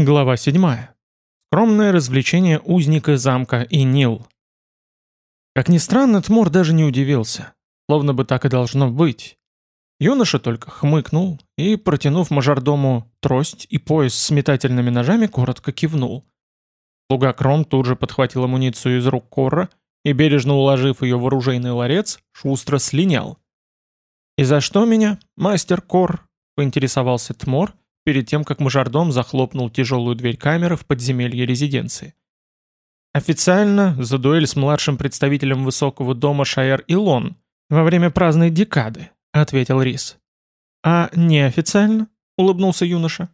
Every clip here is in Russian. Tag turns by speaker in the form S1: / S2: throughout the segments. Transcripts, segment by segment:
S1: Глава 7. Скромное развлечение узника замка и Нил. Как ни странно, Тмор даже не удивился. Словно бы так и должно быть. Юноша только хмыкнул и, протянув мажордому трость и пояс с метательными ножами, коротко кивнул. Слуга Кром тут же подхватил амуницию из рук Корра и, бережно уложив ее в оружейный ларец, шустро слинял. «И за что меня, мастер Кор?» — поинтересовался Тмор — перед тем, как мажордом захлопнул тяжелую дверь камеры в подземелье резиденции. Официально за дуэль с младшим представителем высокого дома Шаэр Илон во время праздной декады, ответил Рис. А неофициально? улыбнулся юноша.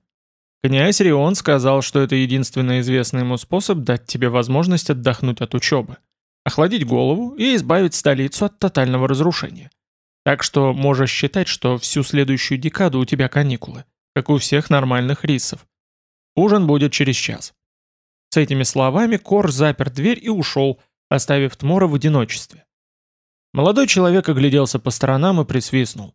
S1: Князь Рион сказал, что это единственный известный ему способ дать тебе возможность отдохнуть от учебы, охладить голову и избавить столицу от тотального разрушения. Так что можешь считать, что всю следующую декаду у тебя каникулы как у всех нормальных рисов. Ужин будет через час. С этими словами Кор запер дверь и ушел, оставив Тмора в одиночестве. Молодой человек огляделся по сторонам и присвистнул.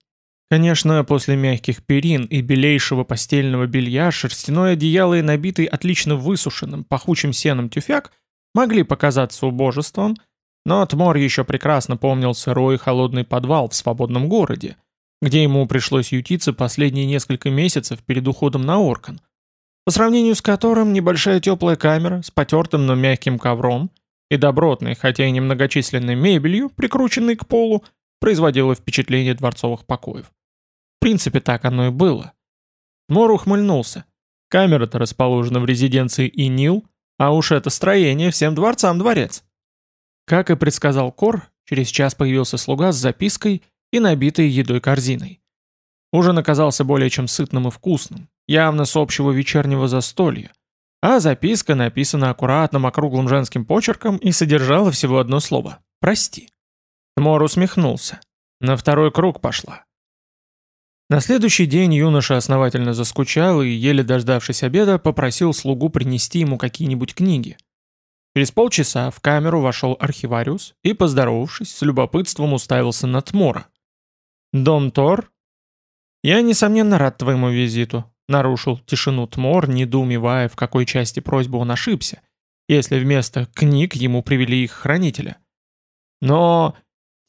S1: Конечно, после мягких перин и белейшего постельного белья шерстяное одеяло и набитый отлично высушенным, пахучим сеном тюфяк могли показаться убожеством, но Тмор еще прекрасно помнил сырой и холодный подвал в свободном городе, где ему пришлось ютиться последние несколько месяцев перед уходом на Оркан, по сравнению с которым небольшая теплая камера с потертым, но мягким ковром и добротной, хотя и немногочисленной мебелью, прикрученной к полу, производила впечатление дворцовых покоев. В принципе, так оно и было. Мор ухмыльнулся. Камера-то расположена в резиденции Инил, а уж это строение всем дворцам дворец. Как и предсказал Кор, через час появился слуга с запиской и набитой едой корзиной. Ужин оказался более чем сытным и вкусным, явно с общего вечернего застолья, а записка написана аккуратным округлым женским почерком и содержала всего одно слово «Прости». Мор усмехнулся. На второй круг пошла. На следующий день юноша основательно заскучал и, еле дождавшись обеда, попросил слугу принести ему какие-нибудь книги. Через полчаса в камеру вошел архивариус и, поздоровавшись, с любопытством уставился на Тмора. «Дом Тор?» «Я, несомненно, рад твоему визиту», — нарушил тишину Тмор, недоумевая, в какой части просьбы он ошибся, если вместо книг ему привели их хранителя. «Но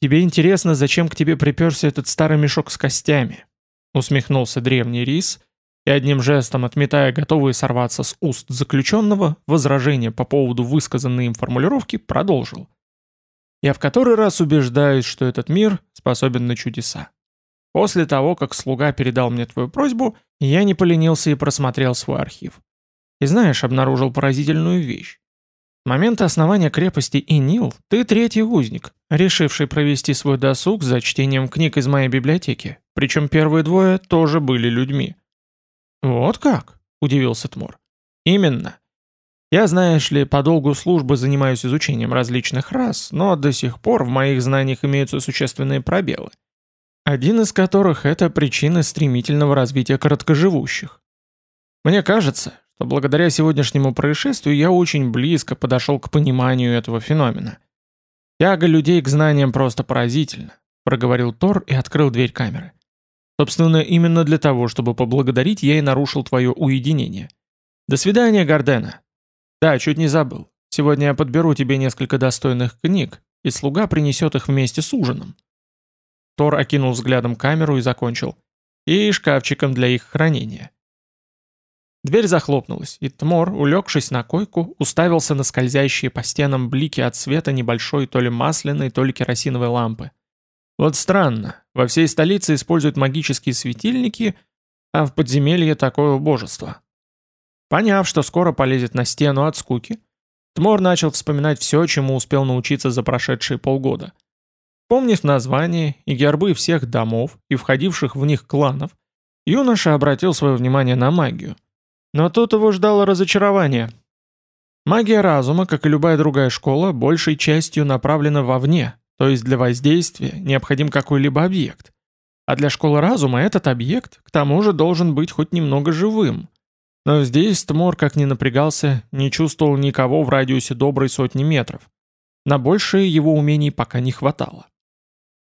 S1: тебе интересно, зачем к тебе приперся этот старый мешок с костями?» — усмехнулся древний рис и одним жестом, отметая готовые сорваться с уст заключенного, возражение по поводу высказанной им формулировки, продолжил. Я в который раз убеждаюсь, что этот мир способен на чудеса. После того, как слуга передал мне твою просьбу, я не поленился и просмотрел свой архив. И знаешь, обнаружил поразительную вещь. С момента основания крепости Инил ты третий узник, решивший провести свой досуг за чтением книг из моей библиотеки, причем первые двое тоже были людьми. «Вот как?» – удивился Тмор. «Именно. Я, знаешь ли, по долгу службы занимаюсь изучением различных рас, но до сих пор в моих знаниях имеются существенные пробелы. Один из которых – это причина стремительного развития короткоживущих. Мне кажется, что благодаря сегодняшнему происшествию я очень близко подошел к пониманию этого феномена. Тяга людей к знаниям просто поразительна, проговорил Тор и открыл дверь камеры. Собственно, именно для того, чтобы поблагодарить, я и нарушил твое уединение. До свидания, Гардена. «Да, чуть не забыл. Сегодня я подберу тебе несколько достойных книг, и слуга принесет их вместе с ужином». Тор окинул взглядом камеру и закончил. «И шкафчиком для их хранения». Дверь захлопнулась, и Тмор, улегшись на койку, уставился на скользящие по стенам блики от света небольшой то ли масляной, то ли керосиновой лампы. Вот странно, во всей столице используют магические светильники, а в подземелье такое убожество. Поняв, что скоро полезет на стену от скуки, Тмор начал вспоминать все, чему успел научиться за прошедшие полгода. Помнив название и гербы всех домов и входивших в них кланов, юноша обратил свое внимание на магию. Но тут его ждало разочарование. Магия разума, как и любая другая школа, большей частью направлена вовне, то есть для воздействия необходим какой-либо объект. А для школы разума этот объект, к тому же, должен быть хоть немного живым – но здесь Тмор, как ни напрягался, не чувствовал никого в радиусе доброй сотни метров. На большее его умений пока не хватало.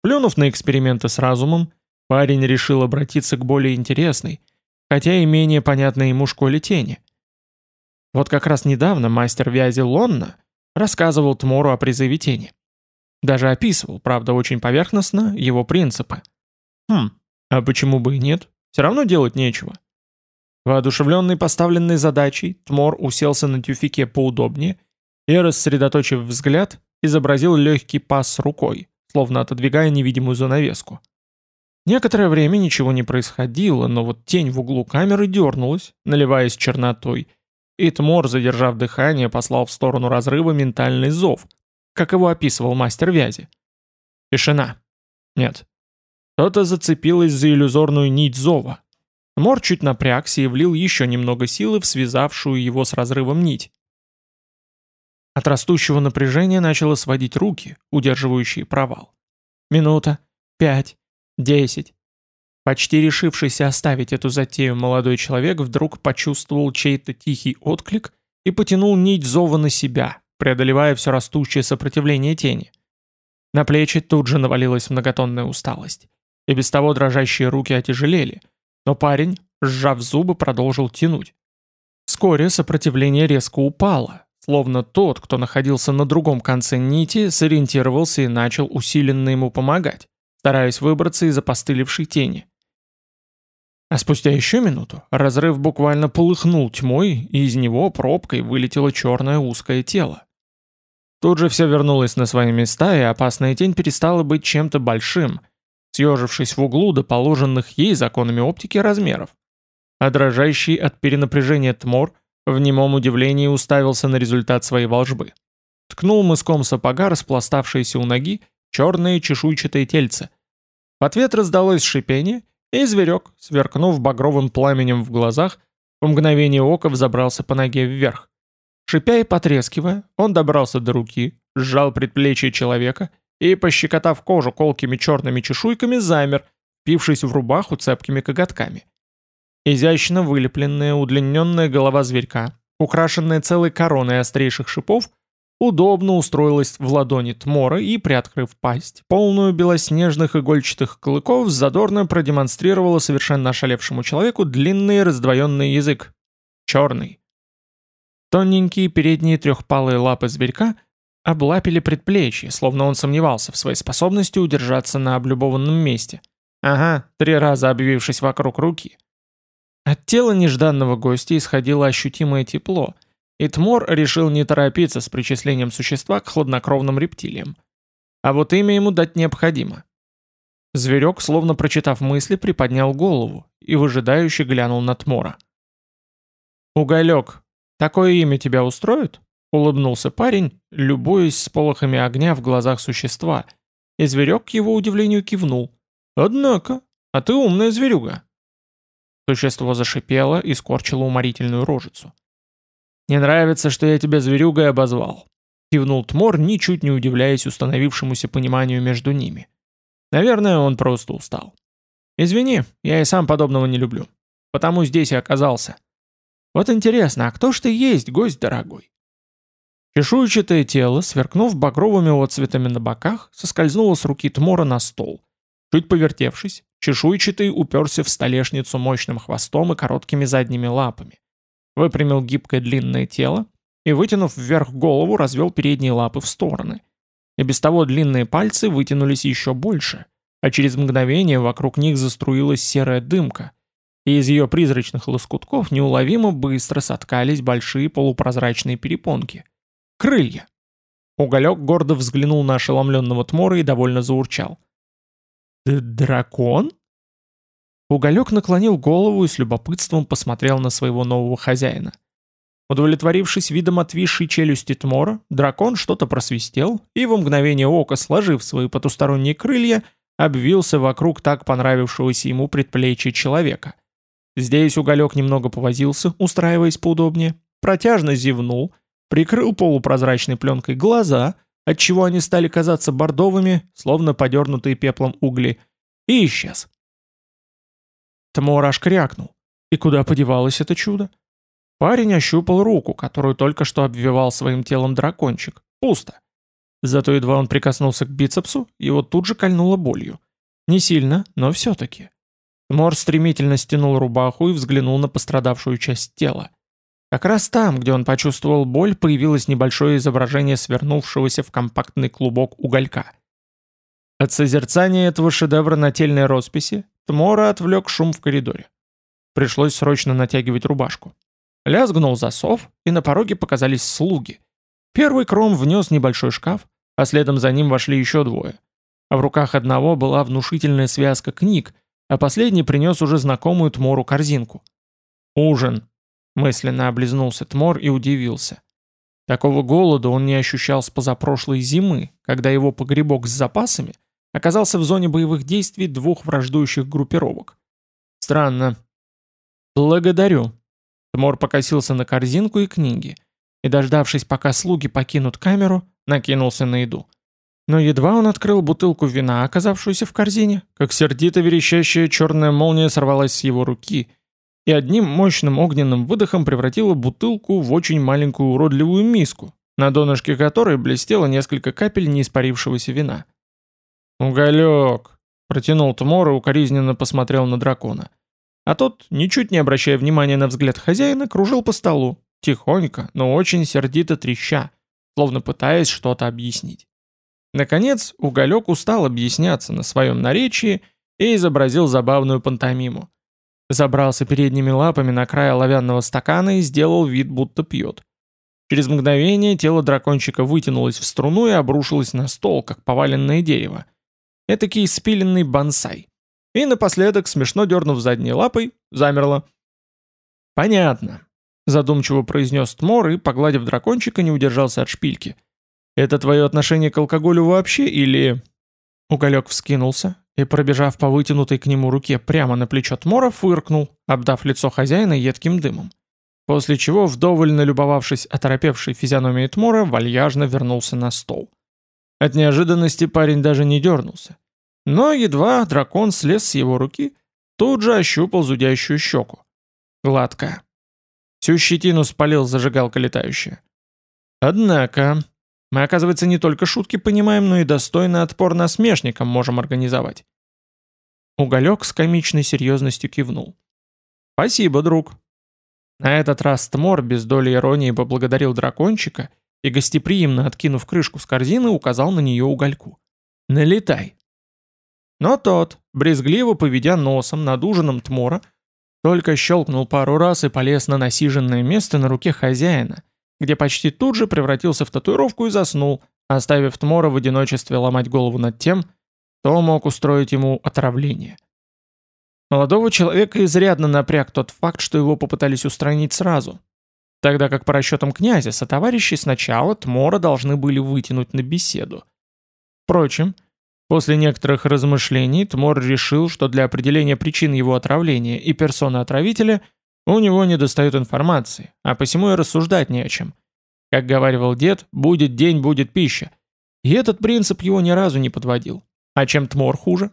S1: Плюнув на эксперименты с разумом, парень решил обратиться к более интересной, хотя и менее понятной ему школе тени. Вот как раз недавно мастер вязи Лонна рассказывал Тмору о призыве тени. Даже описывал, правда, очень поверхностно, его принципы. Хм, а почему бы и нет? Все равно делать нечего. Воодушевленный поставленной задачей, Тмор уселся на тюфике поудобнее и, рассредоточив взгляд, изобразил легкий пас рукой, словно отодвигая невидимую занавеску. Некоторое время ничего не происходило, но вот тень в углу камеры дернулась, наливаясь чернотой, и Тмор, задержав дыхание, послал в сторону разрыва ментальный зов, как его описывал мастер вязи. Тишина. Нет. Кто-то зацепилось за иллюзорную нить зова. Тмор чуть напрягся и влил еще немного силы в связавшую его с разрывом нить. От растущего напряжения начало сводить руки, удерживающие провал. Минута, пять, десять. Почти решившийся оставить эту затею молодой человек вдруг почувствовал чей-то тихий отклик и потянул нить зова на себя, преодолевая все растущее сопротивление тени. На плечи тут же навалилась многотонная усталость. И без того дрожащие руки отяжелели, но парень, сжав зубы, продолжил тянуть. Вскоре сопротивление резко упало, Словно тот, кто находился на другом конце нити, сориентировался и начал усиленно ему помогать, стараясь выбраться из опостылевшей тени. А спустя еще минуту разрыв буквально полыхнул тьмой, и из него пробкой вылетело черное узкое тело. Тут же все вернулось на свои места, и опасная тень перестала быть чем-то большим, съежившись в углу до положенных ей законами оптики размеров. А дрожащий от перенапряжения тмор в немом удивлении уставился на результат своей волжбы. Ткнул мыском сапога, распластавшееся у ноги, черное чешуйчатое тельце. В ответ раздалось шипение, и зверек, сверкнув багровым пламенем в глазах, в мгновение ока взобрался по ноге вверх. Шипя и потрескивая, он добрался до руки, сжал предплечье человека и, пощекотав кожу колкими черными чешуйками, замер, пившись в рубаху цепкими коготками. Изящно вылепленная удлиненная голова зверька, украшенная целой короной острейших шипов, удобно устроилась в ладони Тмора и, приоткрыв пасть, полную белоснежных игольчатых клыков, задорно продемонстрировала совершенно ошалевшему человеку длинный раздвоенный язык. Черный. Тоненькие передние трехпалые лапы зверька облапили предплечье, словно он сомневался в своей способности удержаться на облюбованном месте. Ага, три раза обвившись вокруг руки. От тела нежданного гостя исходило ощутимое тепло, и Тмор решил не торопиться с причислением существа к хладнокровным рептилиям. А вот имя ему дать необходимо. Зверек, словно прочитав мысли, приподнял голову и выжидающе глянул на Тмора. «Уголек, такое имя тебя устроит?» — улыбнулся парень, любуясь с полохами огня в глазах существа, и зверек к его удивлению кивнул. «Однако, а ты умная зверюга». Существо зашипело и скорчило уморительную рожицу. «Не нравится, что я тебя зверюгой обозвал», — кивнул Тмор, ничуть не удивляясь установившемуся пониманию между ними. «Наверное, он просто устал. Извини, я и сам подобного не люблю. Потому здесь и оказался. Вот интересно, а кто ж ты есть, гость дорогой?» Чешуйчатое тело, сверкнув багровыми отцветами на боках, соскользнуло с руки Тмора на стол. Чуть повертевшись, Чешуйчатый уперся в столешницу мощным хвостом и короткими задними лапами. Выпрямил гибкое длинное тело и, вытянув вверх голову, развел передние лапы в стороны. И без того длинные пальцы вытянулись еще больше, а через мгновение вокруг них заструилась серая дымка, и из ее призрачных лоскутков неуловимо быстро соткались большие полупрозрачные перепонки. Крылья. Уголек гордо взглянул на ошеломленного Тмора и довольно заурчал. «Дракон?» Уголек наклонил голову и с любопытством посмотрел на своего нового хозяина. Удовлетворившись видом отвисшей челюсти Тмора, дракон что-то просвистел и в мгновение ока, сложив свои потусторонние крылья, обвился вокруг так понравившегося ему предплечья человека. Здесь уголек немного повозился, устраиваясь поудобнее, протяжно зевнул, прикрыл полупрозрачной пленкой глаза — отчего они стали казаться бордовыми, словно подернутые пеплом угли, и исчез. Тмор крякнул. И куда подевалось это чудо? Парень ощупал руку, которую только что обвивал своим телом дракончик. Пусто. Зато едва он прикоснулся к бицепсу, его тут же кольнуло болью. Не сильно, но все-таки. Тмор стремительно стянул рубаху и взглянул на пострадавшую часть тела. Как раз там, где он почувствовал боль, появилось небольшое изображение свернувшегося в компактный клубок уголька. От созерцания этого шедевра нательной росписи Тмора отвлек шум в коридоре. Пришлось срочно натягивать рубашку. Лязгнул засов, и на пороге показались слуги. Первый кром внес небольшой шкаф, а следом за ним вошли еще двое. В руках одного была внушительная связка книг, а последний принес уже знакомую Тмору корзинку. «Ужин!» Мысленно облизнулся Тмор и удивился. Такого голода он не ощущал с позапрошлой зимы, когда его погребок с запасами оказался в зоне боевых действий двух враждующих группировок. Странно. Благодарю. Тмор покосился на корзинку и книги, и, дождавшись, пока слуги покинут камеру, накинулся на еду. Но едва он открыл бутылку вина, оказавшуюся в корзине, как сердито верещащая черная молния сорвалась с его руки — и одним мощным огненным выдохом превратила бутылку в очень маленькую уродливую миску, на донышке которой блестело несколько капель неиспарившегося вина. «Уголек!» — протянул Тмор и укоризненно посмотрел на дракона. А тот, ничуть не обращая внимания на взгляд хозяина, кружил по столу, тихонько, но очень сердито треща, словно пытаясь что-то объяснить. Наконец, Уголек устал объясняться на своем наречии и изобразил забавную пантомиму. Забрался передними лапами на край оловянного стакана и сделал вид, будто пьет. Через мгновение тело дракончика вытянулось в струну и обрушилось на стол, как поваленное дерево. Этакий спиленный бонсай. И напоследок, смешно дернув задней лапой, замерло. «Понятно», — задумчиво произнес Тмор и, погладив дракончика, не удержался от шпильки. «Это твое отношение к алкоголю вообще или...» Уголек вскинулся, и, пробежав по вытянутой к нему руке прямо на плечо Тмора, фыркнул, обдав лицо хозяина едким дымом. После чего, вдоволь налюбовавшись оторопевшей физиономией Тмора, вальяжно вернулся на стол. От неожиданности парень даже не дернулся. Но едва дракон слез с его руки, тут же ощупал зудящую щеку. Гладкая. Всю щетину спалил зажигалка летающая. Однако, мы, оказывается, не только шутки понимаем, но и достойный отпор насмешникам можем организовать. Уголек с комичной серьезностью кивнул. «Спасибо, друг». На этот раз Тмор без доли иронии поблагодарил дракончика и, гостеприимно откинув крышку с корзины, указал на нее угольку. «Налетай». Но тот, брезгливо поведя носом над ужином Тмора, только щелкнул пару раз и полез на насиженное место на руке хозяина, где почти тут же превратился в татуировку и заснул, оставив Тмора в одиночестве ломать голову над тем, кто мог устроить ему отравление. Молодого человека изрядно напряг тот факт, что его попытались устранить сразу, тогда как по расчетам князя сотоварищи сначала Тмора должны были вытянуть на беседу. Впрочем, после некоторых размышлений Тмор решил, что для определения причин его отравления и персоны отравителя – у него недостает информации, а посему и рассуждать не о чем. Как говаривал дед, будет день, будет пища. И этот принцип его ни разу не подводил. А чем Тмор хуже?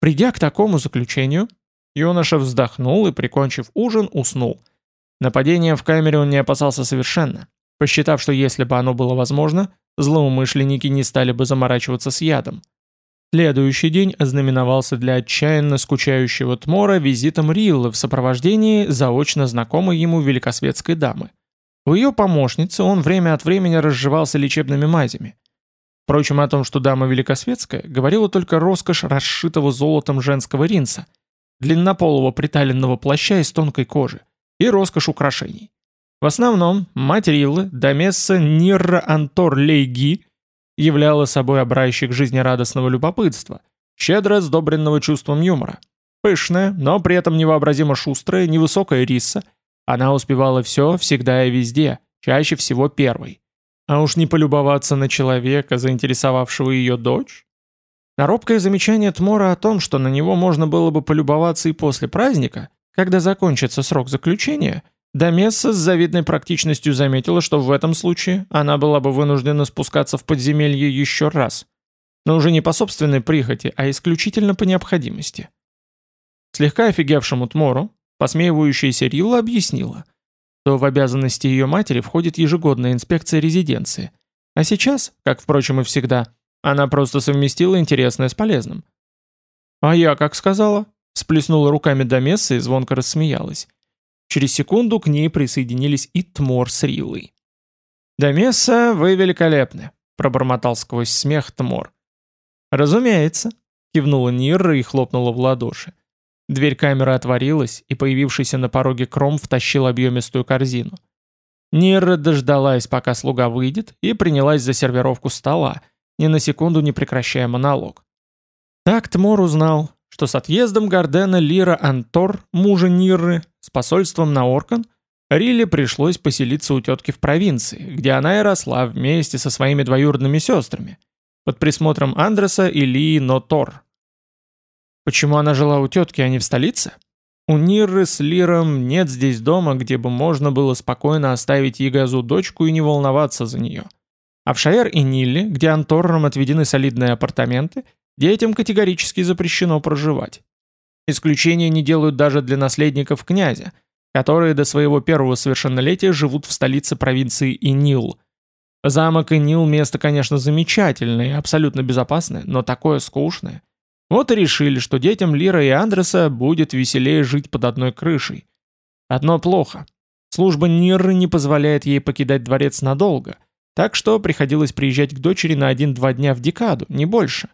S1: Придя к такому заключению, юноша вздохнул и, прикончив ужин, уснул. Нападения в камере он не опасался совершенно, посчитав, что если бы оно было возможно, злоумышленники не стали бы заморачиваться с ядом. Следующий день ознаменовался для отчаянно скучающего Тмора визитом Риллы в сопровождении заочно знакомой ему великосветской дамы. У ее помощницы он время от времени разживался лечебными мазями. Впрочем, о том, что дама великосветская, говорила только роскошь расшитого золотом женского ринса, длиннополого приталенного плаща из тонкой кожи и роскошь украшений. В основном мать Риллы, Дамесса Нирра Антор Лейги, являла собой образчик жизнерадостного любопытства, щедро сдобренного чувством юмора. Пышная, но при этом невообразимо шустрая, невысокая риса, она успевала все, всегда и везде, чаще всего первой. А уж не полюбоваться на человека, заинтересовавшего ее дочь? На робкое замечание Тмора о том, что на него можно было бы полюбоваться и после праздника, когда закончится срок заключения, Домесса с завидной практичностью заметила, что в этом случае она была бы вынуждена спускаться в подземелье еще раз, но уже не по собственной прихоти, а исключительно по необходимости. Слегка офигевшему Тмору, посмеивающаяся Рилла объяснила, что в обязанности ее матери входит ежегодная инспекция резиденции, а сейчас, как, впрочем, и всегда, она просто совместила интересное с полезным. «А я как сказала?» – сплеснула руками Домесса и звонко рассмеялась. Через секунду к ней присоединились и Тмор с Рилой. «Домесса, вы великолепны», — пробормотал сквозь смех Тмор. «Разумеется», — кивнула Нирра и хлопнула в ладоши. Дверь камеры отворилась, и появившийся на пороге Кром втащил объемистую корзину. Нирра дождалась, пока слуга выйдет, и принялась за сервировку стола, ни на секунду не прекращая монолог. Так Тмор узнал, что с отъездом Гардена Лира Антор, мужа Нирры, с посольством на Оркан, Рилле пришлось поселиться у тетки в провинции, где она и росла вместе со своими двоюродными сестрами, под присмотром Андреса и Лии Нотор. Почему она жила у тетки, а не в столице? У Нирры с Лиром нет здесь дома, где бы можно было спокойно оставить Ягазу дочку и не волноваться за нее. А в Шаэр и Нилле, где Анторрам отведены солидные апартаменты, детям категорически запрещено проживать. Исключения не делают даже для наследников князя, которые до своего первого совершеннолетия живут в столице провинции Инил. Замок Инил место, конечно, замечательное и абсолютно безопасное, но такое скучное. Вот и решили, что детям Лира и Андреса будет веселее жить под одной крышей. Одно плохо. Служба Нирры не позволяет ей покидать дворец надолго, так что приходилось приезжать к дочери на один-два дня в декаду, не больше.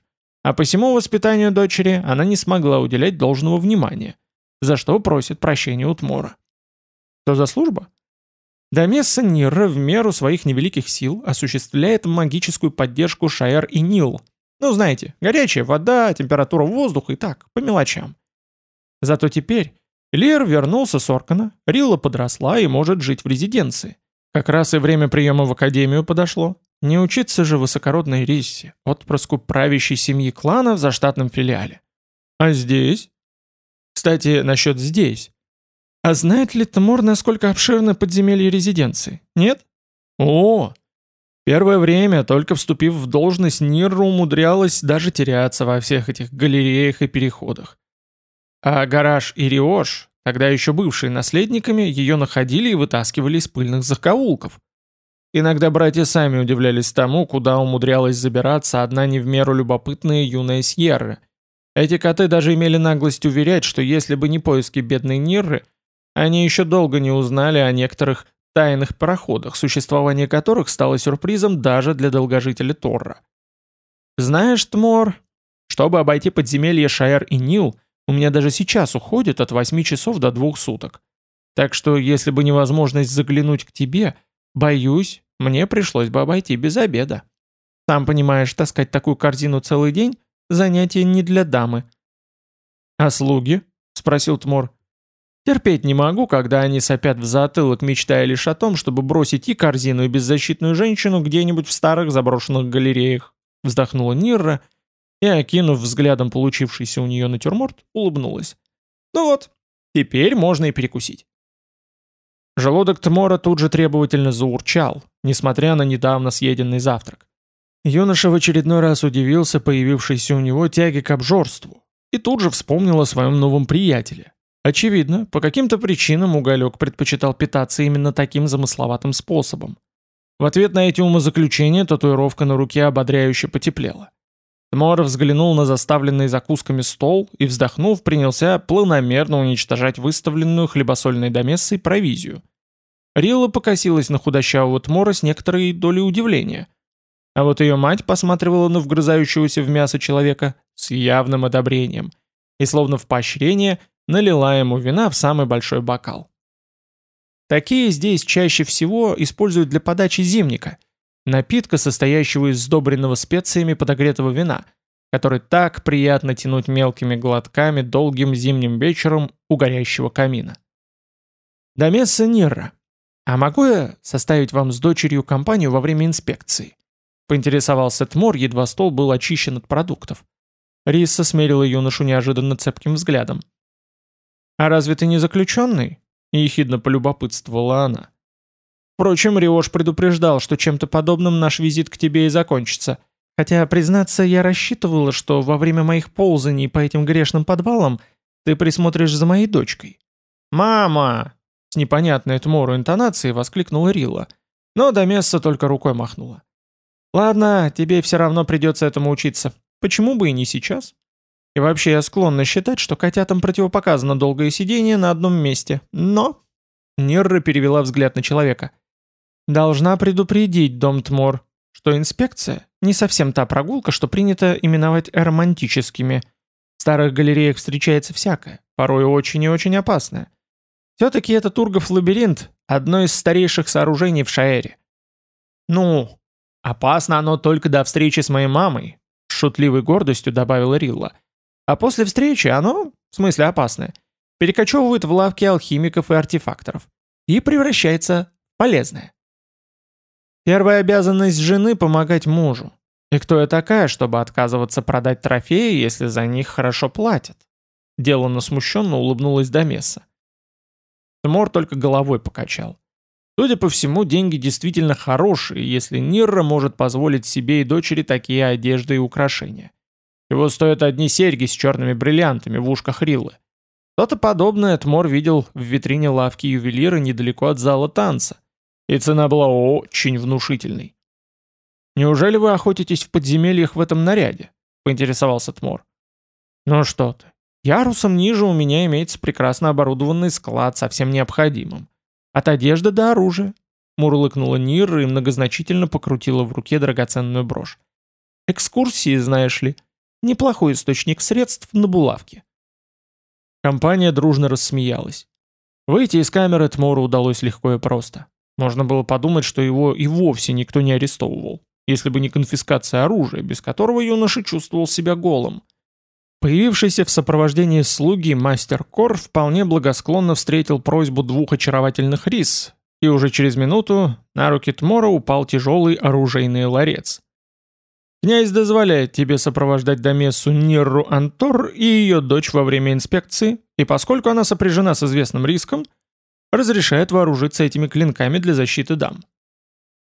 S1: А по всему воспитанию дочери она не смогла уделять должного внимания, за что просит прощения у Тмора. Что за служба? Домесса Нирра в меру своих невеликих сил осуществляет магическую поддержку Шаэр и Нил – ну, знаете, горячая вода, температура воздуха и так, по мелочам. Зато теперь Лир вернулся с Оркана, Рилла подросла и может жить в резиденции. Как раз и время приема в академию подошло. Не учиться же высокородной Риссе, отпрыску правящей семьи клана в заштатном филиале. А здесь? Кстати, насчет здесь. А знает ли Тмор, насколько обширно подземелье резиденции? Нет? О, Первое время, только вступив в должность, Нирра умудрялась даже теряться во всех этих галереях и переходах. А гараж и Риош, тогда еще бывшие наследниками, ее находили и вытаскивали из пыльных закоулков. Иногда братья сами удивлялись тому, куда умудрялась забираться одна не в меру любопытная юная Сьерра. Эти коты даже имели наглость уверять, что если бы не поиски бедной Нирры, они еще долго не узнали о некоторых тайных пароходах, существование которых стало сюрпризом даже для долгожителя Торра. Знаешь, Тмор, чтобы обойти подземелье Шаэр и Нил, у меня даже сейчас уходит от 8 часов до двух суток. Так что, если бы невозможность заглянуть к тебе, боюсь, мне пришлось бы обойти без обеда. Сам понимаешь, таскать такую корзину целый день – занятие не для дамы. «А слуги?» – спросил Тмор. Терпеть не могу, когда они сопят в затылок, мечтая лишь о том, чтобы бросить и корзину, и беззащитную женщину где-нибудь в старых заброшенных галереях. Вздохнула Нирра и, окинув взглядом получившийся у нее натюрморт, улыбнулась. Ну вот, теперь можно и перекусить. Желудок Тмора тут же требовательно заурчал, несмотря на недавно съеденный завтрак. Юноша в очередной раз удивился появившейся у него тяге к обжорству и тут же вспомнил о своем новом приятеле, Очевидно, по каким-то причинам Уголек предпочитал питаться именно таким замысловатым способом. В ответ на эти умозаключения татуировка на руке ободряюще потеплела. Тмор взглянул на заставленный закусками стол и, вздохнув, принялся планомерно уничтожать выставленную хлебосольной домессой провизию. Рилла покосилась на худощавого Тмора с некоторой долей удивления. А вот ее мать посматривала на вгрызающегося в мясо человека с явным одобрением и, словно в поощрение, налила ему вина в самый большой бокал. Такие здесь чаще всего используют для подачи зимника, напитка, состоящего из сдобренного специями подогретого вина, который так приятно тянуть мелкими глотками долгим зимним вечером у горящего камина. Домесса Нирра, а могу я составить вам с дочерью компанию во время инспекции? Поинтересовался Тмор, едва стол был очищен от продуктов. Риса смерила юношу неожиданно цепким взглядом. «А разве ты не заключенный?» — ехидно полюбопытствовала она. Впрочем, Риош предупреждал, что чем-то подобным наш визит к тебе и закончится. Хотя, признаться, я рассчитывала, что во время моих ползаний по этим грешным подвалам ты присмотришь за моей дочкой. «Мама!» — с непонятной Тмору интонацией воскликнула Рила. Но до места только рукой махнула. «Ладно, тебе все равно придется этому учиться. Почему бы и не сейчас?» И вообще я склонна считать, что котятам противопоказано долгое сидение на одном месте. Но Нерра перевела взгляд на человека. «Должна предупредить, дом Тмор, что инспекция не совсем та прогулка, что принято именовать романтическими. В старых галереях встречается всякое, порой очень и очень опасное. Все-таки это Тургов лабиринт – одно из старейших сооружений в Шаэре. «Ну, опасно оно только до встречи с моей мамой», – с шутливой гордостью добавила Рилла. «А после встречи оно, в смысле опасное, перекочевывает в лавки алхимиков и артефакторов и превращается в полезное. Первая обязанность жены – помогать мужу. И кто я такая, чтобы отказываться продать трофеи, если за них хорошо платят? Делано смущенно улыбнулась Домеса. Тмор только головой покачал. Судя по всему, деньги действительно хорошие, если Нирра может позволить себе и дочери такие одежды и украшения. Его стоят одни серьги с черными бриллиантами в ушках Риллы. Что-то подобное Тмор видел в витрине лавки ювелира недалеко от зала танца, и цена была очень внушительной. «Неужели вы охотитесь в подземельях в этом наряде?» — поинтересовался Тмор. «Ну что ты, ярусом ниже у меня имеется прекрасно оборудованный склад со всем необходимым. От одежды до оружия», — мурлыкнула Нир и многозначительно покрутила в руке драгоценную брошь. «Экскурсии, знаешь ли, неплохой источник средств на булавке». Компания дружно рассмеялась. Выйти из камеры Тмору удалось легко и просто. Можно было подумать, что его и вовсе никто не арестовывал, если бы не конфискация оружия, без которого юноша чувствовал себя голым. Появившийся в сопровождении слуги мастер Кор вполне благосклонно встретил просьбу двух очаровательных рис, и уже через минуту на руки Тмора упал тяжелый оружейный ларец. «Князь дозволяет тебе сопровождать Домессу Нирру Антор и ее дочь во время инспекции, и поскольку она сопряжена с известным риском, разрешает вооружиться этими клинками для защиты дам.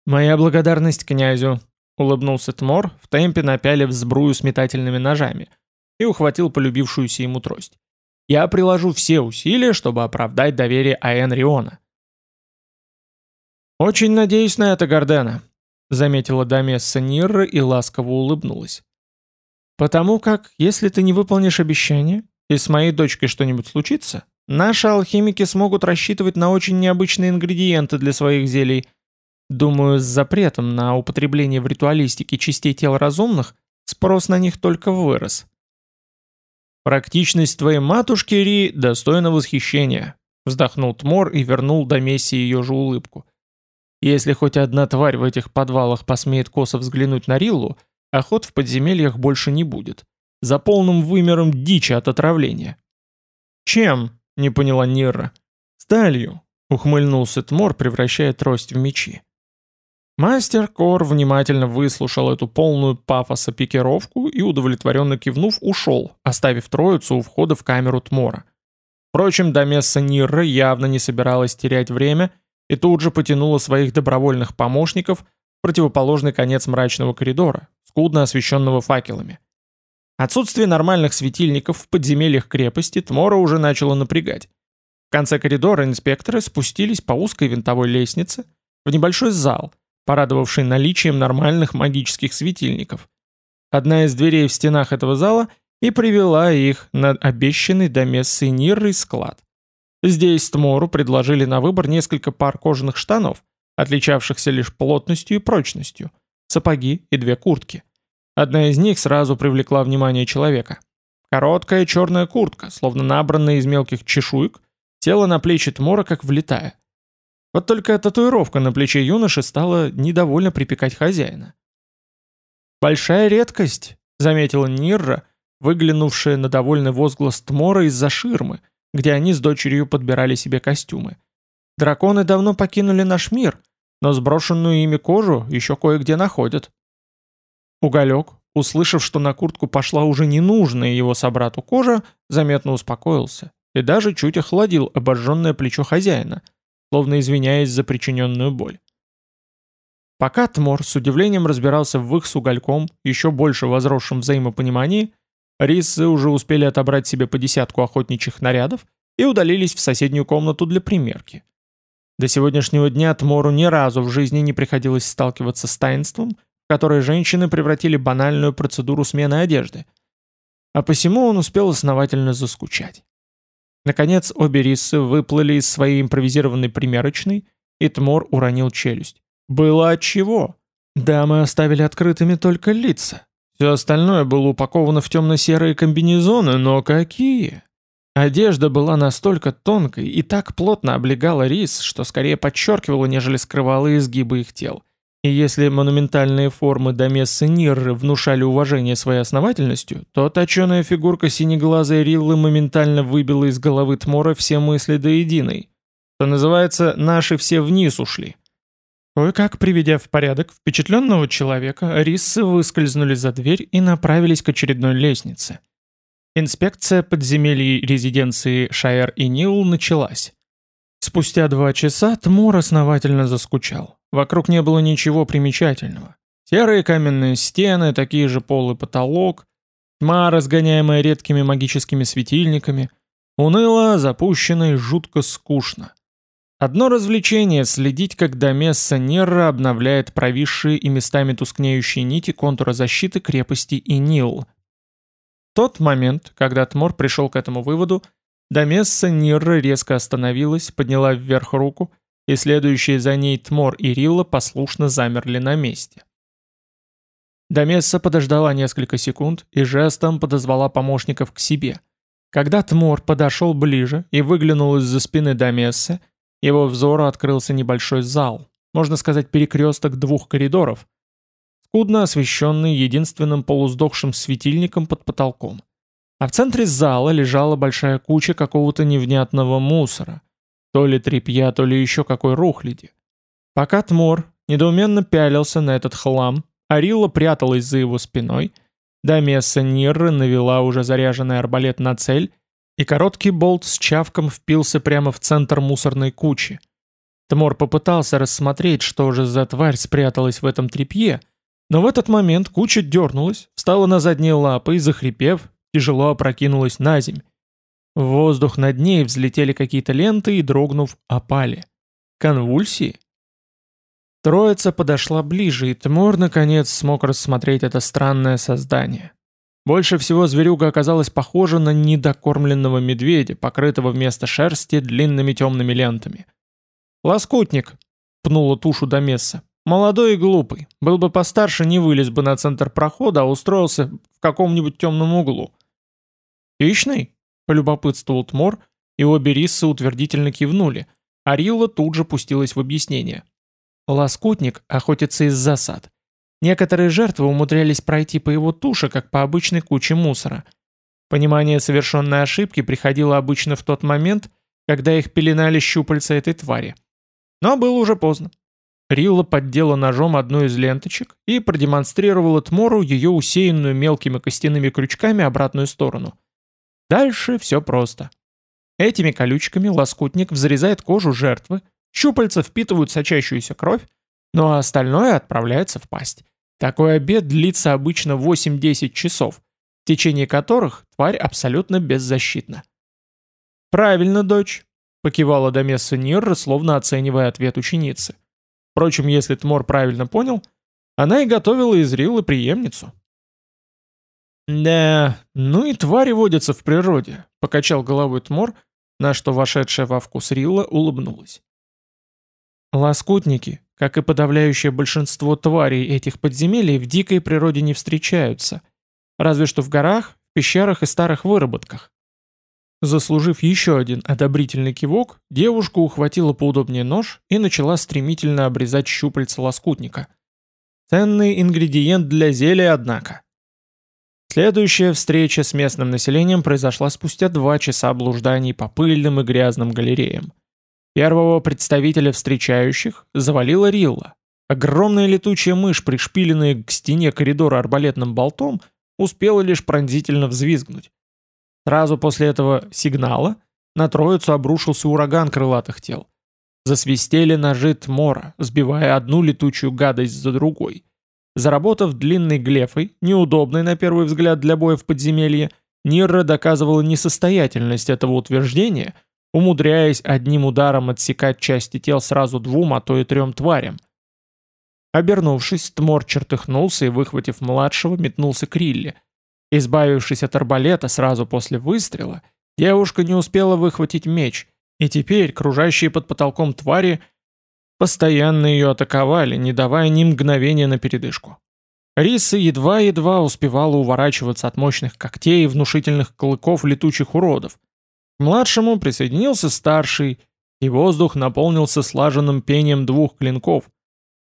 S1: «Моя благодарность князю», — улыбнулся Тмор, в темпе напялив сбрую с метательными ножами, и ухватил полюбившуюся ему трость. «Я приложу все усилия, чтобы оправдать доверие Аэн Риона». «Очень надеюсь на это, Гордена», — заметила Дамесса Нирра и ласково улыбнулась. «Потому как, если ты не выполнишь обещание, и с моей дочкой что-нибудь случится, Наши алхимики смогут рассчитывать на очень необычные ингредиенты для своих зелий. Думаю, с запретом на употребление в ритуалистике частей тел разумных спрос на них только вырос. «Практичность твоей матушки, Ри, достойна восхищения», вздохнул Тмор и вернул до Месси ее же улыбку. «Если хоть одна тварь в этих подвалах посмеет косо взглянуть на Риллу, охот в подземельях больше не будет. За полным вымером дичи от отравления». «Чем?» Не поняла Нирра. «Сталью», — ухмыльнулся Тмор, превращая трость в мечи. Мастер Кор внимательно выслушал эту полную пафоса пикировку и, удовлетворенно кивнув, ушел, оставив троицу у входа в камеру Тмора. Впрочем, Домесса Нирра явно не собиралась терять время и тут же потянула своих добровольных помощников в противоположный конец мрачного коридора, скудно освещенного факелами. Отсутствие нормальных светильников в подземельях крепости Тмора уже начало напрягать. В конце коридора инспекторы спустились по узкой винтовой лестнице в небольшой зал, порадовавший наличием нормальных магических светильников. Одна из дверей в стенах этого зала и привела их на обещанный до мессы склад. Здесь Тмору предложили на выбор несколько пар кожаных штанов, отличавшихся лишь плотностью и прочностью, сапоги и две куртки. Одна из них сразу привлекла внимание человека. Короткая черная куртка, словно набранная из мелких чешуек, тело на плечи Тмора как влетая. Вот только татуировка на плече юноши стала недовольно припекать хозяина. «Большая редкость», — заметила Нирра, выглянувшая на довольный возглас Тмора из-за ширмы, где они с дочерью подбирали себе костюмы. «Драконы давно покинули наш мир, но сброшенную ими кожу еще кое-где находят». Уголек, услышав, что на куртку пошла уже ненужная его собрату кожа, заметно успокоился и даже чуть охладил обожженное плечо хозяина, словно извиняясь за причиненную боль. Пока Тмор с удивлением разбирался в их с угольком, еще больше возросшем взаимопонимании, рисы уже успели отобрать себе по десятку охотничьих нарядов и удалились в соседнюю комнату для примерки. До сегодняшнего дня Тмору ни разу в жизни не приходилось сталкиваться с таинством – которой женщины превратили банальную процедуру смены одежды. А посему он успел основательно заскучать. Наконец обе рисы выплыли из своей импровизированной примерочной, и Тмор уронил челюсть. Было отчего. Дамы оставили открытыми только лица. Все остальное было упаковано в темно-серые комбинезоны, но какие? Одежда была настолько тонкой и так плотно облегала рис, что скорее подчеркивала, нежели скрывала изгибы их тел. И если монументальные формы Домессы Нирры внушали уважение своей основательностью, то точеная фигурка синеглазой Риллы моментально выбила из головы Тмора все мысли до единой. Что называется, наши все вниз ушли. Кое-как приведя в порядок впечатленного человека, риссы выскользнули за дверь и направились к очередной лестнице. Инспекция подземелий резиденции Шайер и Нил началась. Спустя два часа Тмор основательно заскучал. Вокруг не было ничего примечательного. Серые каменные стены, такие же пол и потолок, тьма, разгоняемая редкими магическими светильниками, уныло, запущено и жутко скучно. Одно развлечение — следить, как Домесса Нерра обновляет провисшие и местами тускнеющие нити контура защиты крепости и Нил. В тот момент, когда Тмор пришел к этому выводу, Домесса Нирра резко остановилась, подняла вверх руку — и следующие за ней Тмор и Рилла послушно замерли на месте. Домесса подождала несколько секунд и жестом подозвала помощников к себе. Когда Тмор подошел ближе и выглянул из-за спины Домессы, его взору открылся небольшой зал, можно сказать перекресток двух коридоров, скудно освещенный единственным полуздохшим светильником под потолком. А в центре зала лежала большая куча какого-то невнятного мусора, то ли тряпья, то ли еще какой рухляди. Пока Тмор недоуменно пялился на этот хлам, Арилла пряталась за его спиной, Дамесса Нирры навела уже заряженный арбалет на цель, и короткий болт с чавком впился прямо в центр мусорной кучи. Тмор попытался рассмотреть, что же за тварь спряталась в этом тряпье, но в этот момент куча дернулась, встала на задние лапы и, захрипев, тяжело опрокинулась на земь. В воздух над ней взлетели какие-то ленты и, дрогнув, опали. Конвульсии? Троица подошла ближе, и Тимур наконец смог рассмотреть это странное создание. Больше всего зверюга оказалась похожа на недокормленного медведя, покрытого вместо шерсти длинными темными лентами. «Лоскутник!» — пнула тушу до месса. «Молодой и глупый. Был бы постарше, не вылез бы на центр прохода, а устроился в каком-нибудь темном углу». «Хищный?» Полюбопытствовал Тмор, и обе риссы утвердительно кивнули, а Рилла тут же пустилась в объяснение. Лоскутник охотится из засад. Некоторые жертвы умудрялись пройти по его туше, как по обычной куче мусора. Понимание совершенной ошибки приходило обычно в тот момент, когда их пеленали щупальца этой твари. Но было уже поздно. Рилла поддела ножом одну из ленточек и продемонстрировала Тмору ее усеянную мелкими костяными крючками обратную сторону – Дальше все просто. Этими колючками лоскутник взрезает кожу жертвы, щупальца впитывают сочащуюся кровь, ну а остальное отправляется в пасть. Такой обед длится обычно 8-10 часов, в течение которых тварь абсолютно беззащитна. «Правильно, дочь», — покивала Домесса Нирра, словно оценивая ответ ученицы. Впрочем, если Тмор правильно понял, она и готовила из Риллы преемницу. «Да, ну и твари водятся в природе», — покачал головой Тмор, на что вошедшая во вкус Рилла улыбнулась. Лоскутники, как и подавляющее большинство тварей этих подземелий, в дикой природе не встречаются, разве что в горах, пещерах и старых выработках. Заслужив еще один одобрительный кивок, девушка ухватила поудобнее нож и начала стремительно обрезать щупальца лоскутника. Ценный ингредиент для зелья, однако. Следующая встреча с местным населением произошла спустя два часа блужданий по пыльным и грязным галереям. Первого представителя встречающих завалила Рилла. Огромная летучая мышь, пришпиленная к стене коридора арбалетным болтом, успела лишь пронзительно взвизгнуть. Сразу после этого сигнала на троицу обрушился ураган крылатых тел. Засвистели ножи Тмора, сбивая одну летучую гадость за другой. Заработав длинной глефой, неудобной на первый взгляд для боя в подземелье, Нирра доказывала несостоятельность этого утверждения, умудряясь одним ударом отсекать части тел сразу двум, а то и трем тварям. Обернувшись, Тмор чертыхнулся и, выхватив младшего, метнулся к Рилле. Избавившись от арбалета сразу после выстрела, Девушка не успела выхватить меч, и теперь кружащие под потолком твари постоянно ее атаковали, не давая ни мгновения на передышку. Риса едва-едва успевала уворачиваться от мощных когтей и внушительных клыков летучих уродов. К младшему присоединился старший, и воздух наполнился слаженным пением двух клинков,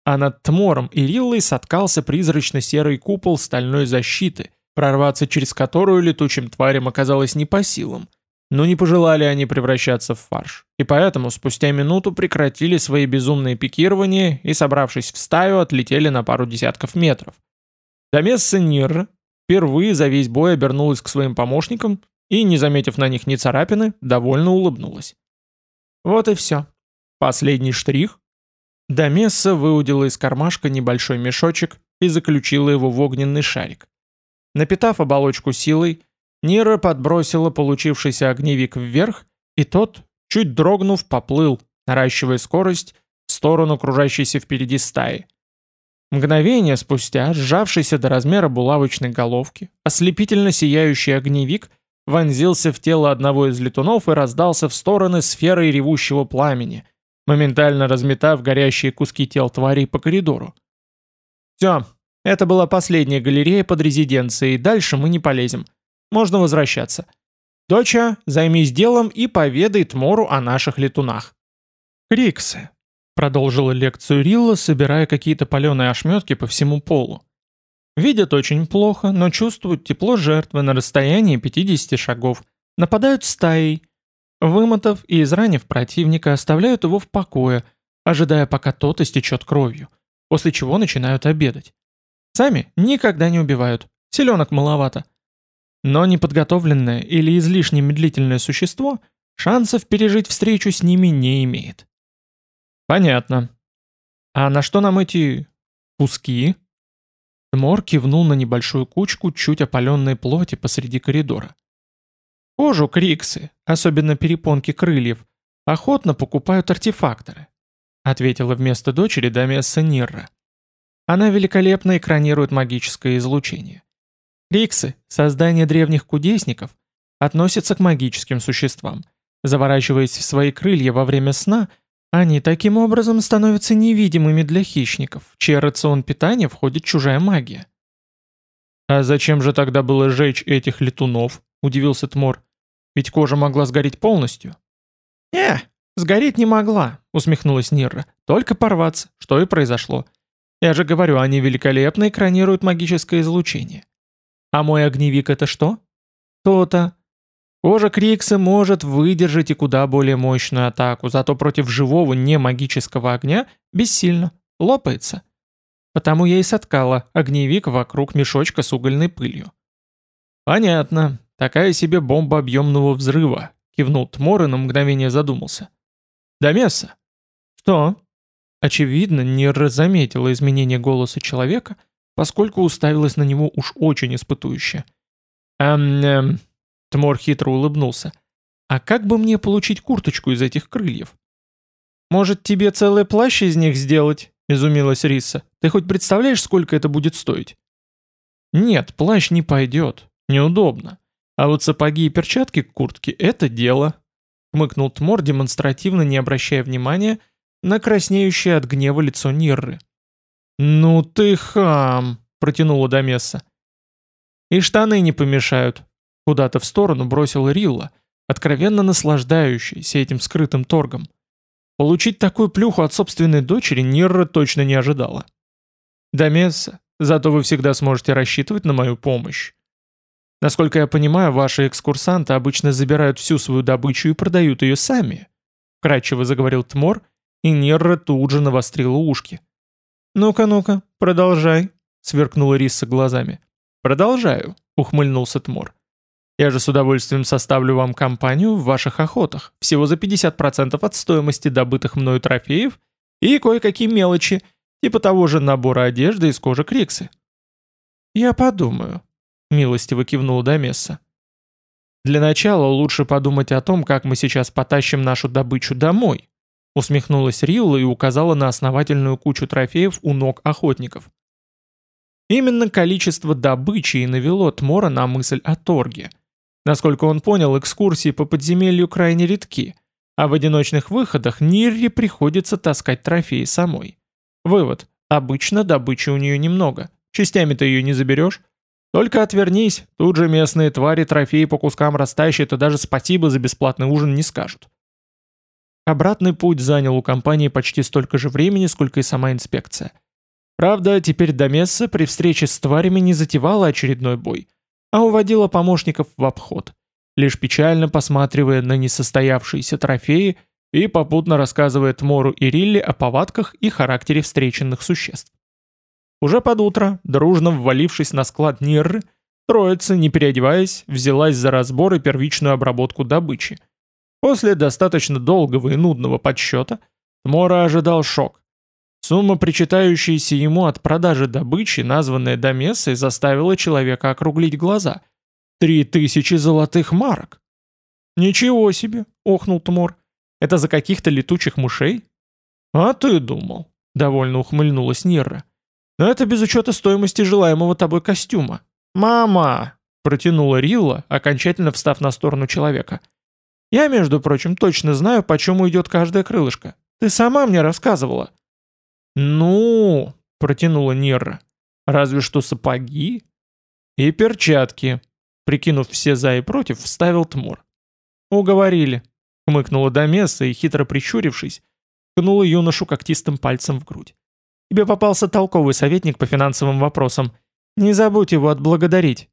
S1: а над Тмором и Риллой соткался призрачно-серый купол стальной защиты, прорваться через которую летучим тварям оказалось не по силам, но не пожелали они превращаться в фарш, и поэтому спустя минуту прекратили свои безумные пикирования и, собравшись в стаю, отлетели на пару десятков метров. Домесса Нирра впервые за весь бой обернулась к своим помощникам и, не заметив на них ни царапины, довольно улыбнулась. Вот и все. Последний штрих. Домесса выудила из кармашка небольшой мешочек и заключила его в огненный шарик. Напитав оболочку силой, Нира подбросила получившийся огневик вверх, и тот, чуть дрогнув, поплыл, наращивая скорость, в сторону кружащейся впереди стаи. Мгновение спустя, сжавшийся до размера булавочной головки, ослепительно сияющий огневик вонзился в тело одного из летунов и раздался в стороны сферой ревущего пламени, моментально разметав горящие куски тел тварей по коридору. «Все, это была последняя галерея под резиденцией, дальше мы не полезем. Можно возвращаться. Доча, займись делом и поведай Тмору о наших летунах». «Криксы», — продолжила лекцию Рилла, собирая какие-то паленые ошметки по всему полу. Видят очень плохо, но чувствуют тепло жертвы на расстоянии 50 шагов. Нападают стаей. Вымотав и изранив противника, оставляют его в покое, ожидая, пока тот истечет кровью, после чего начинают обедать. Сами никогда не убивают, селенок маловато. Но неподготовленное или излишне медлительное существо шансов пережить встречу с ними не имеет. Понятно. А на что нам эти... куски? Мор кивнул на небольшую кучку чуть опаленной плоти посреди коридора. Кожу криксы, особенно перепонки крыльев, охотно покупают артефакторы, ответила вместо дочери Дамиаса Нирра. Она великолепно экранирует магическое излучение. Криксы, создание древних кудесников, относятся к магическим существам. Заворачиваясь в свои крылья во время сна – они таким образом становятся невидимыми для хищников, в чей рацион питания входит чужая магия. «А зачем же тогда было сжечь этих летунов?» – удивился Тмор. «Ведь кожа могла сгореть полностью». «Не, сгореть не могла», – усмехнулась Нирра. «Только порваться, что и произошло. Я же говорю, они великолепно экранируют магическое излучение. А мой огневик это что? То-то. Кожа Крикса может выдержать и куда более мощную атаку, зато против живого немагического огня бессильно, лопается. Потому я и соткала огневик вокруг мешочка с угольной пылью. «Понятно. Такая себе бомба объемного взрыва», — кивнул Тмор и на мгновение задумался. «Домеса?» «Что?» Очевидно, не разаметила изменения голоса человека, поскольку уставилась на него уж очень испытующе. «Эм, эм, Тмор хитро улыбнулся. «А как бы мне получить курточку из этих крыльев?» «Может, тебе целый плащ из них сделать?» — изумилась Риса. «Ты хоть представляешь, сколько это будет стоить?» «Нет, плащ не пойдет. Неудобно. А вот сапоги и перчатки к куртке — это дело», — хмыкнул Тмор, демонстративно не обращая внимания на краснеющее от гнева лицо Нирры. «Ну ты хам!» — протянула Домесса. «И штаны не помешают», Куда-то в сторону бросил Рилла, откровенно наслаждающийся этим скрытым торгом. Получить такую плюху от собственной дочери Нирра точно не ожидала. «Домесса, зато вы всегда сможете рассчитывать на мою помощь. Насколько я понимаю, ваши экскурсанты обычно забирают всю свою добычу и продают ее сами», кратчево заговорил Тмор, и Нирра тут же навострила ушки. «Ну-ка, ну-ка, продолжай», сверкнула Риса глазами. «Продолжаю», ухмыльнулся Тмор. Я же с удовольствием составлю вам компанию в ваших охотах, всего за 50% от стоимости добытых мною трофеев и кое-какие мелочи, типа того же набора одежды из кожи Криксы». «Я подумаю», — милостиво кивнул Домесса. «Для начала лучше подумать о том, как мы сейчас потащим нашу добычу домой», усмехнулась Рилла и указала на основательную кучу трофеев у ног охотников. Именно количество добычи и навело Тмора на мысль о торге — Насколько он понял, экскурсии по подземелью крайне редки, а в одиночных выходах Нирре приходится таскать трофеи самой. Вывод. Обычно добычи у нее немного. Частями ты ее не заберешь. Только отвернись, тут же местные твари трофеи по кускам растащат и даже спасибо за бесплатный ужин не скажут. Обратный путь занял у компании почти столько же времени, сколько и сама инспекция. Правда, теперь Домесса при встрече с тварями не затевала очередной бой, а уводила помощников в обход, лишь печально посматривая на несостоявшиеся трофеи и попутно рассказывая Тмору и Рилли о повадках и характере встреченных существ. Уже под утро, дружно ввалившись на склад Нирры, троица, не переодеваясь, взялась за разбор и первичную обработку добычи – После достаточно долгого и нудного подсчета Тмора ожидал шок. Сумма, причитающаяся ему от продажи добычи, названная Домессой, заставила человека округлить глаза. «Три тысячи золотых марок!» «Ничего себе!» — охнул Тмор. «Это за каких-то летучих мышей?» «А ты думал!» — довольно ухмыльнулась Нирра. «Но это без учета стоимости желаемого тобой костюма». «Мама!» — протянула Рилла, окончательно встав на сторону человека. Я, между прочим, точно знаю, почем уйдет каждое крылышко. Ты сама мне рассказывала». «Ну...» — протянула Нерра. «Разве что сапоги?» «И перчатки», — прикинув все за и против, вставил Тмур. «Уговорили», — хмыкнула Домеса и, хитро прищурившись, ткнула юношу когтистым пальцем в грудь. «Тебе попался толковый советник по финансовым вопросам. Не забудь его отблагодарить».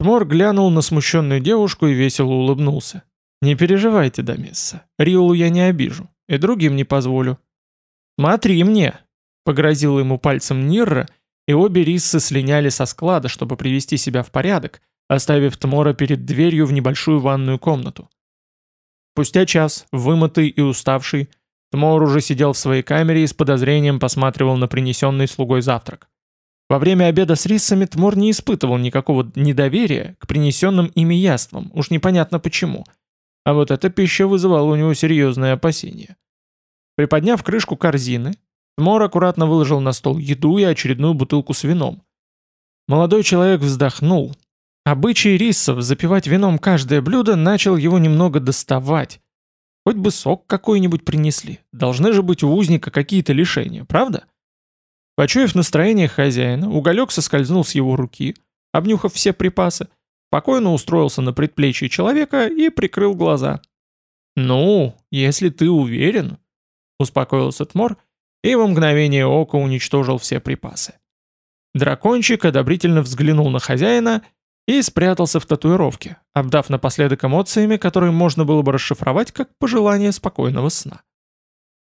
S1: Тмор глянул на смущенную девушку и весело улыбнулся. «Не переживайте, Дамесса, Риолу я не обижу, и другим не позволю». «Смотри мне!» — погрозил ему пальцем Нирра, и обе риссы слиняли со склада, чтобы привести себя в порядок, оставив Тмора перед дверью в небольшую ванную комнату. Спустя час, вымытый и уставший, Тмор уже сидел в своей камере и с подозрением посматривал на принесенный слугой завтрак. Во время обеда с риссами Тмор не испытывал никакого недоверия к принесенным ими яствам, уж непонятно почему — а вот эта пища вызывала у него серьезные опасения. Приподняв крышку корзины, Мор аккуратно выложил на стол еду и очередную бутылку с вином. Молодой человек вздохнул. Обычай риссов запивать вином каждое блюдо начал его немного доставать. Хоть бы сок какой-нибудь принесли. Должны же быть у узника какие-то лишения, правда? Почуяв настроение хозяина, уголек соскользнул с его руки, обнюхав все припасы, спокойно устроился на предплечье человека и прикрыл глаза. «Ну, если ты уверен», — успокоился Тмор и в мгновение ока уничтожил все припасы. Дракончик одобрительно взглянул на хозяина и спрятался в татуировке, обдав напоследок эмоциями, которые можно было бы расшифровать как пожелание спокойного сна.